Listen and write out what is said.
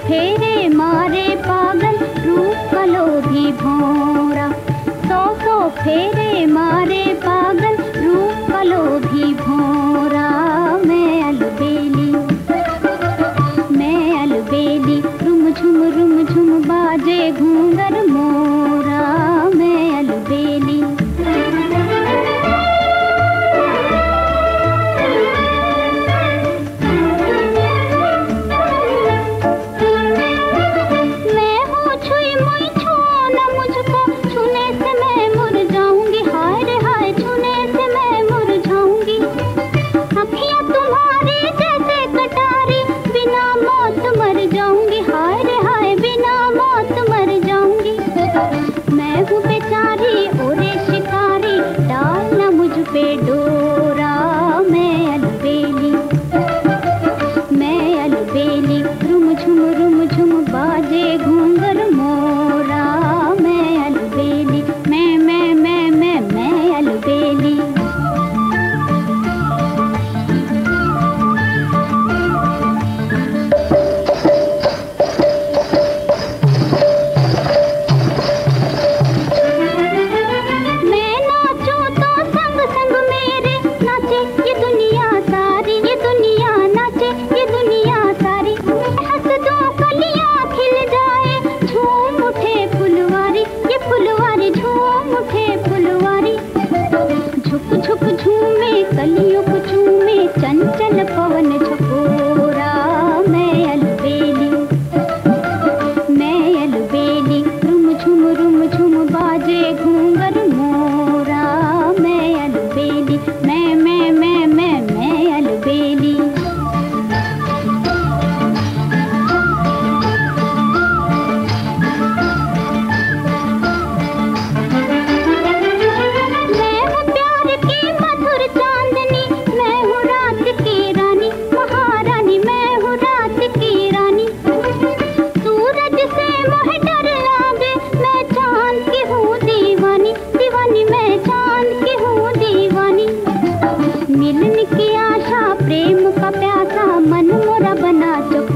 फेरे मारे पागल रूप कलो भी भोरा। सौ सौ फेरे मारे दीवानी मैं चाँद की हूँ दीवानी। मिलन की आशा, प्रेम का प्यासा मन मोरा बना चुका